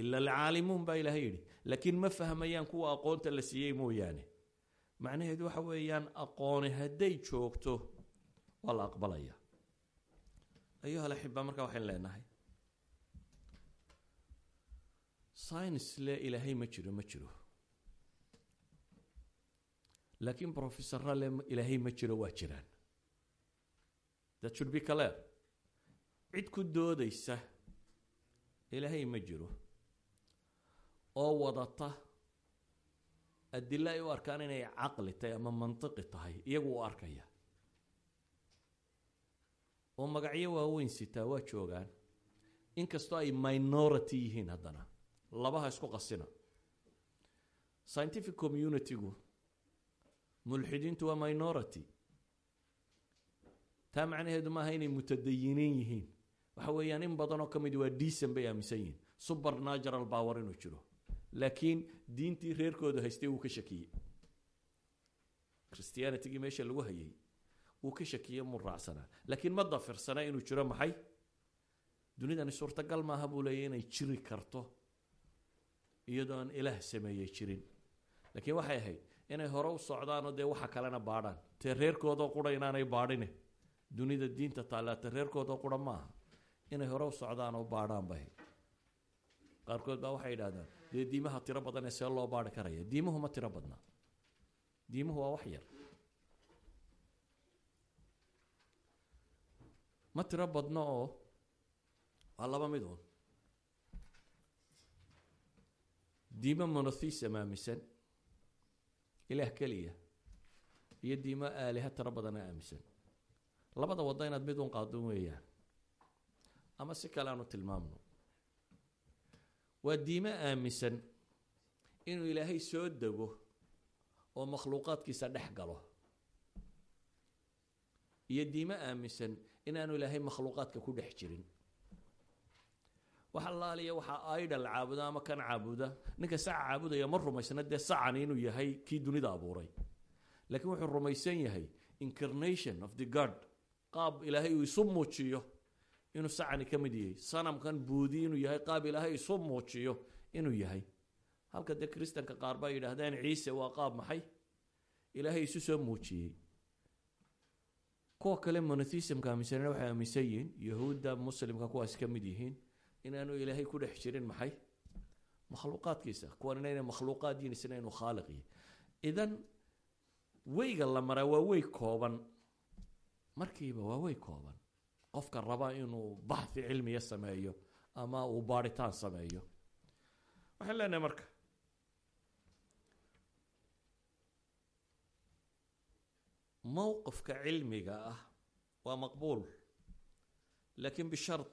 ila alcaalimuun baa ilahay yidhi. Laakiin ma fahmayaan kuwa aqoonta la siiyey mooyaane. Macnaheedu waxa weeyaan aqooni hadday joogto waa la aqbalaya. Ayuha alaxiba marka waxayn leenahay. Science le ilaahay ma jiro ma jiro. Laakiin professorra le ilaahay ma jiro waa jiraan that should be clear. Cid ku doodaysa ilaahay ma jiro. Oo wadata adilo ay u arkaan inay caqli tahay ama mantiqi tahay iyagu u arkaya. Oo magacyo waaweyn sitaa waa joogaan inkastoo ay minority yihiin haddana labaha isku qasina. Scientific community-gu mulxidiintu waa minority taa macnaheedu maaha inay mutadayiniin yihiin. Waxa weeyaan in badan oo ka mid waa decent bay aaminsan yihiin. Super natural power inuu jiro. Laakiin diintii reerkooda haystay wuu ka shakiyey. Christianitygii meesha lagu hayay wuu ka shakiyey muu raacsanaa laakiin ma dafirsana inuu jiro maxay? Dunidani suurtagal maaha buu leeyahy inay jiri karto iyadoo aan ilaah sameeyey jirin. Laakiin waxay ahayd inay hore u socdaanoo dee waxa kalena baadhaan. Tee reerkoodoo qura inaanay baadhine dunida diinta taallaa te reerkoodoo qura maaha inay hore u socdaan oo baadhaan bay. Qaarkood baa waxay yidhahdaan dee diimaha tiro badan ee see loo baari karaya? Diimuhu ma tiro badna diimuhu waa wax yar. Ma tiro badno oo waa laba mid uun diimo monotheism aaminsan ilaah keliya iyo diimo aaliha tiro badana aaminsan labada waddo inaad mid un qaado weeyaan. Ama si kale aanu tilmaamno. Waa diimo aaminsan inuu ilaahay soo dego oo makhluuqaadkiisa dhex galo. Iyo diimo aaminsan inaanu ilaahay makhluuqaadka ku dhex jirin. Wax allaaliya waxaa idol caabuda ama kan caabuda ninka saca caabudaya ma rumaysna dee sacani inuu yahay kii dunida abuuray. Laakiin wuxuu rumaysan yahay incarnation of the god qaab ilaahay uu isu muujiyo. Inuu sacani ka mid yahay. Sanamkan buudi inuu yahay qaab ilaahay isu muujiyo inuu yahay. Halka dee kristanka qaar baa yidhaahdeen ciise waa qaab maxay? Ilaahay isu soo muujiyey. Kuwa kale monotheismka aaminsanena waxay aaminsan yihiin yahuudda muslimka kuwaas ka mid yihiin inaanu ilaahay ku dhex jirin maxay? Makhluuqaadkiisa kuwan inayna makhluuqaad yihiin isna inuu khaaliq yahay idan weyga la maraa waa wey kooban markiiba waa wey kooban. Qofka raba inuu baxhi cilmiya sameeyo ama uu baadhitaan sameeyo. Waxaan leenahay marka. Mowqifka cilmiga ah waa maqbuul laakiin bishard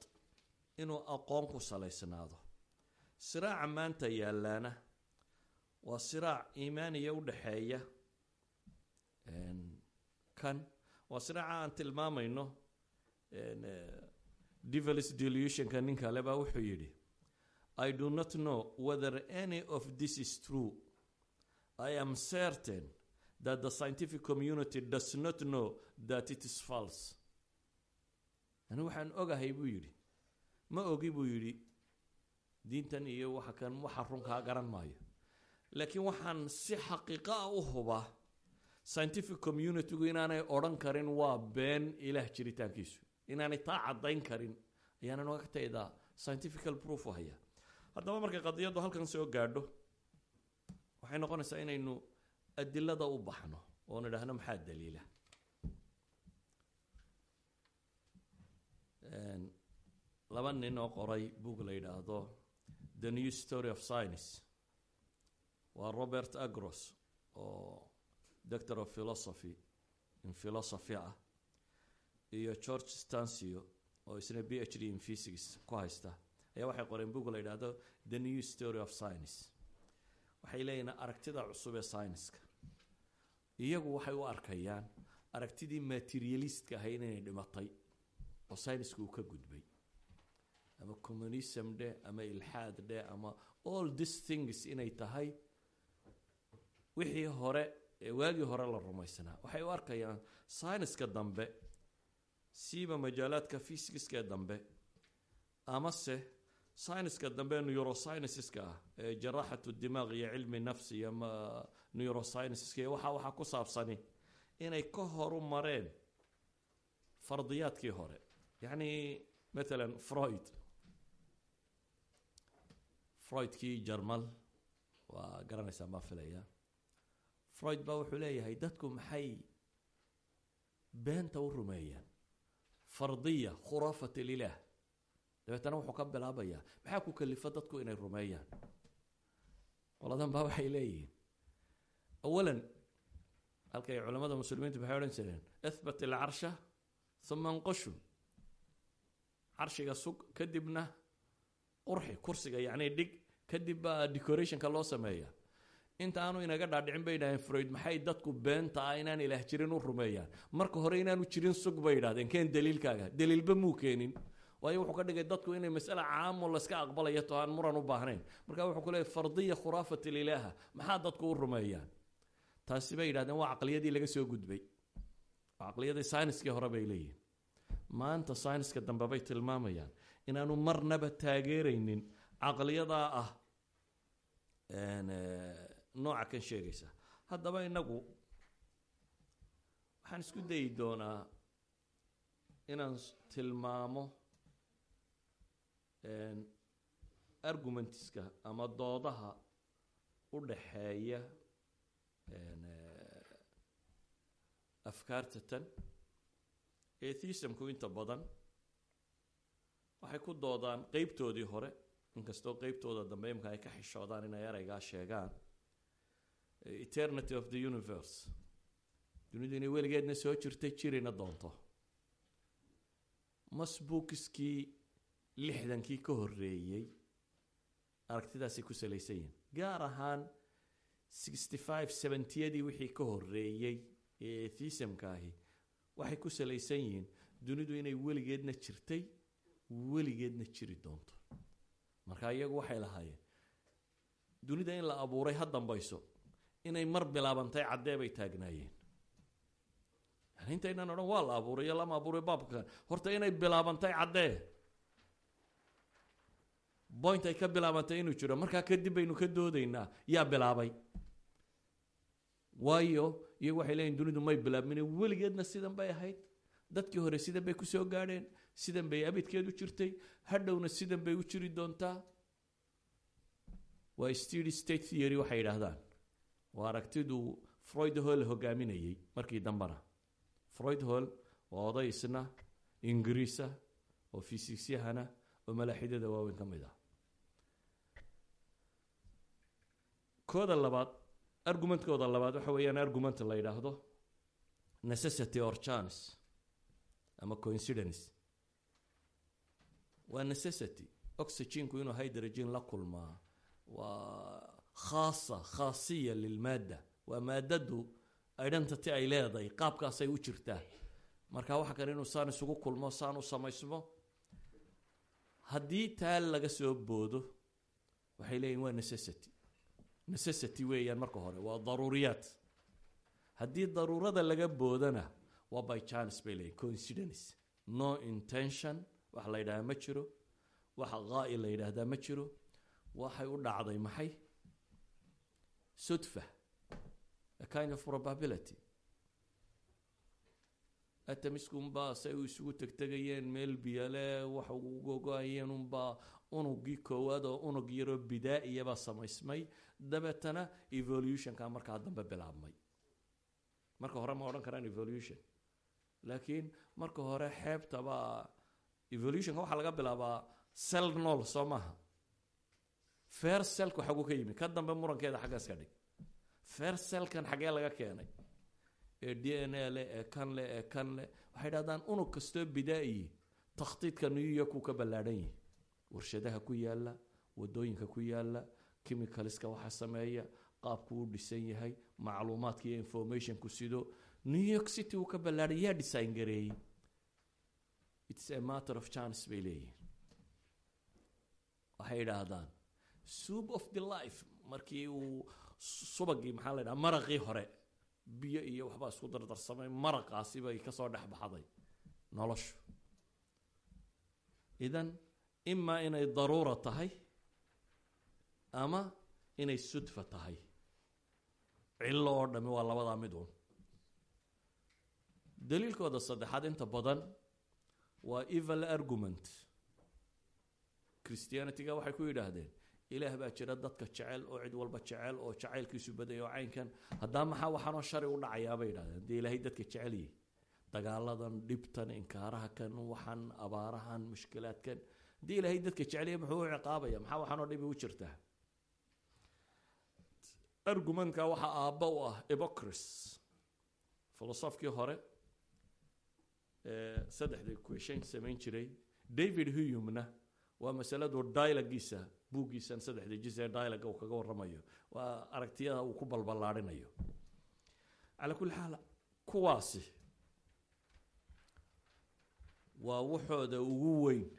inuu aqoon ku salaysnaado. Siraaca maanta yaalaana waa siraac iimaaniya u dhexeeya kan waa siraaca aan tilmaamayno devilis delusionka nin kale baa wuxuu yidhi i do not know whether any of this is true. I am certain that the scientific community does not know that it is false. Ani waxaan ogahay buu yidhi. Ma ogi buu yidhi diintan iyo waxa kan waxa runkaa garan maayo. Laakiin waxaan si xaqiiqa ah u hubaa scientific communitygu inaanay odhan karin waa been ilaah jiritaankiisu. Inaanay taa caddayn karin ayaanan oga taydaa scientifical proof haya. Haddaba markay qadiyaddu halkan soo gaadho waxay noqonaysaa inaynu adilada u baxno oo nidhaahno maxaa daliila? Laba nin oo qoray book la yidhaahdo the new story of science. Waa robert agros oo doctor of philosophy in philosophy ah iyo george stancio oo isna b h d in physics ku haysta. Ayaa waxay qoreen book la yidhaahdo the new story of science. Waxay leeyihiin aragtida cusub ee scienska iyagu waxay u arkayaan aragtidii materialistka ahayd inay dhimatay oo scienska uu ka gudbay. Ama communism dheh ama ilxaad dheh ama all these things inay tahay wixii hore ee waagii hore la rumaysanaa waxay u arkayaan scienska dambe siiba majaalaadka physicska ee dambe amase scienska dambe neuroscienceska ah ee jaraaxatu dimaaq iyo cilmi nafsi iyo neuroscienceska iyo waxa waxaa ku saabsani inay ka horu mareen fardiyaadkii hore. Yacni matalan freud. Freudkii jarmal waa garanaysaa maa filaya freud baa wuxuu leeyahay dadku maxay beenta u rumeeyaan? Fardiya khuraafat lilaah dabeetana wuxuu ka bilaabayaa maxaa ku kalifa dadku inay rumeeyaan? Qoladan baa waxay leeyihiin. Awalan halkay culamada muslimiintu maxay odhan jireen? Ihbat ilcarsha uma anqashu carshiga sug kadibna qurxi kursiga yacni dhig kadib baa decorationka loo sameeya inta aanu inaga dhaadhicin bay yidhahdeen freud maxay dadku beenta ah inaan ilaah jirin u rumeeyaan? Marka hore inaanu jirin sug bay yidhahdeen keen daliilkaaga daliilba muu keenin? Waayo wuxuu ka dhigay dadku inay masale caamo layska aqbalayo to aan muran u baahnayn marka wuxuu ku fardiya khuraafat ililaaha maxaa dadku u rumeeyaan? Taasi bay yidhahdeen waa caqliyadii laga soo gudbay. Caqliyadii sayniskii hore bay leeyihiin maanta sayniska dambe bay tilmaamayaan inaanu marnaba taageeraynin caqliyadaa ah nooca kan sheegaysa. Haddaba inagu waxaan isku dayi doonaa inaan tilmaamo argumentiska ama doodaha u dhaxeeya afkaarta tan atheismku inta badan waxay ku doodaan qeybtoodii hore. Inkastoo qeybtooda dambe imka ay ka xishoodaan inay ereygaa sheegaan eternity of the universe. Dunidu inay weligeedna soo jirtay jirina doonto. Masbuukiskii lixdankii ka horreeyey aragtidaasay ku salaysan yihiin gaar ahaan sixty five seventyadii wixii ka horreeyey ee atheismka ahi waxay ku salaysan yihiin dunidu inay weligeedna jirtay weligeedna jiri doonto. Marka iyagu waxay lahaayeen dunida in la abuuray ha dambayso inay mar bilaabantay caddee bay taagnaayeen. Yani odhan waa la abuuray iyo lama abuuray baabkan horta inay bilaabantay caddee. Point ay ka bilaabantay inuu jiro. Markaa kadib baynu ka doodaynaa yaa bilaabay. Waayo iyagu waxay leeyihiin dunidu may bilaabmine weligeedna sidan bay ahayd. Dadkii hore sidan bay ku soo gaadheen. Sidan bay abidkeed u jirtay. Hadhowna sidan bay u jiri doontaa. Waa stedy state theory waxay yidhaahdaan waa aragtidu freud hall hogaaminayey markii dambena freud hall waa oday isna ingiriisa oo fisiisyahana oo malaaxidada waaweyn ka mid ah. Kooda labaad argumentkooda labaad waxa weeyaan argument la yidhaahdo necessity or chance ama coincidence. Waa necessity. Oxyginku inuu hydrogen la kulmaa. Waa khaasa khaasiya lilmaadda. Waa maadadu identity ay leedahay qaabkaasay u jirtaa. Marka waxa kale inuu saan isugu kulmo saan u samaysmo. Haddii taa laga soo boodo waxay leeyihiin waa necessity. Necessity weeyaan marka hore waa daruuriyaad. Haddii daruurada laga boodana waa by chance bay leeyihiin coincidence. No intention wax la yidhahdaa ma jiro. Wax qaa'i la yidhaahdaa ma jiro. Waxay u dhacday maxay sudfa a kind of probability. atamiskunbaa say u isugu tegtegayeen meel biyale waxa ugogo-ayeen unbaa unugii koowaad oo unug yaroo bidaa-iyabaa samaysmay dabeetana evolutionka markaa dambe bilaabmay marka hore ma odhan karaan evolution. laakiin marka hore xeebtabaa evolutionka waxaa laga bilaabaa cell nool soo maaha fair cellku xagu ka yimi ka dambe murankeeda xaggaas ka dhig. Fair cellkan xaggee laga keenay. Ee d n a leh ee kan leh ee kan leh waxay dhahdaan unug kastoo bidaa-iyi takhtiidka new york ka ballaadhan yihi warshadaha ku yaalla waddooyinka ku yaalla chemicalska waxa sameeya qaabku u dhisan yahay macluumaadka iyo informationku sido. New york city uu ka ballaadhay yaa design gareeyey. Its a matter of chance bay waxay idhaahdaan soup of the life. Markii uu subagii maxaa la dhaha maraqii hore biyo iyo waxbaa isku dardarsamay maraqaasi bay ka soo dhex baxday. Noloshu. Idan imaa inay daruura tahay ama inay sudfa tahay. Cillo oo dhami waa labadaa mid uun. Daliilkooda saddexaad inta badan waa evil argument. Christianityga waxay ku yidhaahdeen ilaah baa jira dadka jecel oo cid walba jecel oo jacaylkiisu badaya oo caynkan. Haddaa maxaa waxaanoo shari u dhacayaa bay yidhahdeen dee ilaahay dadka jecelyihi dagaaladan dhibtan inkaaraha kan waxan abaarahan mushkilaadkan haddii ilaahay dadka jeceliya muxuu u ciqaabaya? Maxaa waxaanoo dhibi u jirtaa? Argumentka waxaa aabba u ah ebocris filosofkii hore saddexda question samayn jiray david huyumna waa masaladu dialogiisa buuggiisan saddexda jis ee dialoga uu kaga warramayo. Waa aragtiyada uu ku balballaadhinayo. Calaa kulli xaal kuwaasi waa waxooda ugu weyn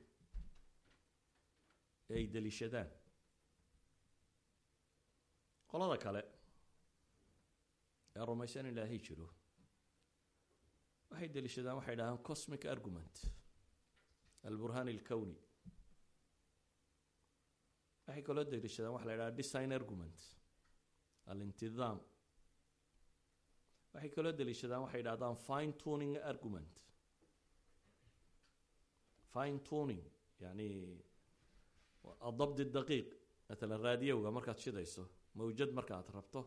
ee ay daliishadaan qolada kale ee rumaysan ilaahay jiro waxay daliishadaan waxay dhahaan cosmic argument. Alburhan alkowni waxay kaloo daliishadaan waxa la idhaha design argument alintidaam waxay kaloo daliishadaan waxay idhahdaan fine tuning argument. Fine tuning yani adabdi daqiiq matalan raadiyowga markaad shidayso mawjad markaad rabto.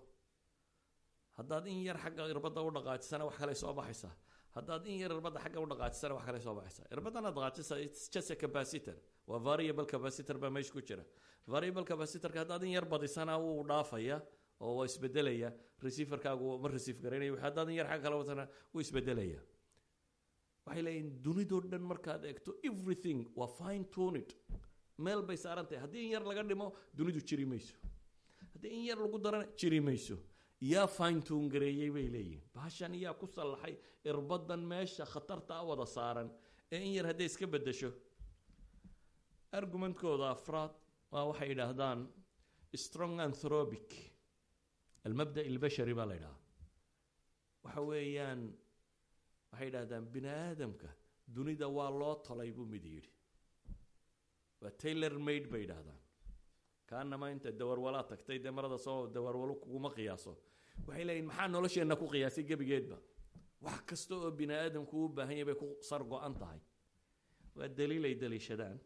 Haddaad in yar xagga irbadda u dhaqaajisana wax kale soo baxaysaa haddaad in yar irbadda xagga u dhaqaajisana wax kale soo baxaysaa irbadana dhaqaajisa just a capacitor. Waa variable capacitor baa meesha ku jira. Variable capacitorka haddaad in yar badisana wuu dhaafaya oo waa isbedelaya receiverkaagu ma receive garaynayo haddaad in yar xagga kale watana wuu isbedelaya. Waxay leeyihiin dunidoo dhan markaad eegto everything waa fine tuned. Meel bay saaran tahay haddii in yar laga dhimo dunidu jiri mayso. Haddii in yar lagu darana jiri mayso yaa fine tune gareeyey bay leeyihiin bahashan yaa ku sallaxay irbadan meesha khatarta a wada saaran ee in yar hadday iska bedesho argumentkooda afraad waa waxay yidhaahdaan strong anthropic almabda albashari baa la yidhahaa waxa weeyaan waxay yidhahdaan bini aadamka dunida waa loo tolay buu mid yidhi. Waa taylor made bay yidhaahdaan. Kaanama inta dawarwalaa tagtay dee marada soo dawarwalo kuguma qiyaaso waxay leeyihiin maxaa nolosheenna ku qiyaasay gebigeedba wax kasta oo bini aadamku u baahan yahay bay ku sar go-an tahay. Waa daliil ay daliishadaan.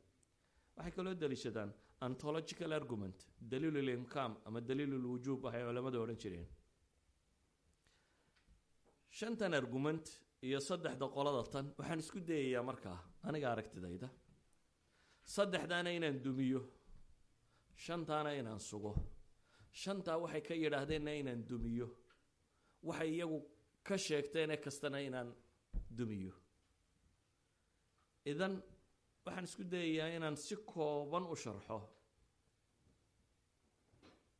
Waxay kaloo daliishadaan antological argument daliilul imkaam ama daliilul wujuub waxay culamadu odhan jireen. Shantan argument iyo saddexda qolada tan waxaan isku dayayaa markaa aniga aragtidayda. Saddexdaana inaan dumiyo shantaana inaan sugo shantaa waxay ka yidhaahdeenna inaan dumiyo. Waxay iyagu ka sheegteene kastana inaan dumiyo. Idan waxaan isku dayayaa inaan si kooban u sharxo.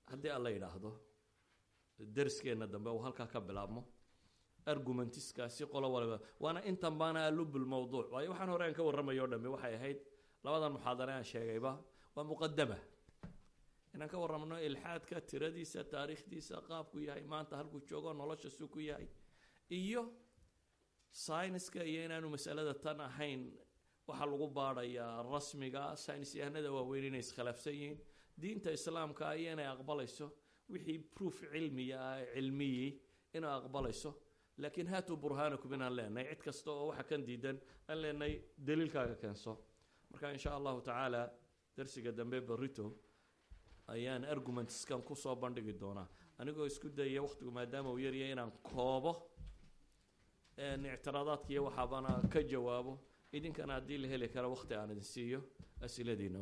Haddii alla yidhaahdo dariskeena dambe uu halkaa ka bilaabmo. Argumentiskaasi qolo waliba waana intan baana alubul mawduuc. Waayo waxaan hore aan ka warramayo o waxay ahayd labadan muxaadare aan sheegayba. Waa muqadama inaan ka warramno ilxaadka tiradiisa taariikhdiisa qaabku yahay maanta halkuu joogo nolosha suu ku yahay iyo syniska iyo inaanu masalada tan ahayn waxaa lagu baadhayaa rasmiga synis yahanada waaweyn inay iskhilaafsan yihiin. Diinta islaamka iyo inay aqbalayso wixii proof cilmiya cilmiyii inay aqbalayso. Laakiin haatuu burhaanakum inaan leenahay cid kasta oo waxa kan diidan aan leenahay daliilkaaga keenso. Marka in sha allahu tacaala darsiga dambe barito ayaan argumentskan ku soo bandhigi doonaa. Anigoo isku dayaya waqtigu maadaama uu yaryahay inaan koobo ictiraadaadka iyo waxaabana ka jawaabo idinkana haddii la heli karo waqti aan idin siiyo asiladiina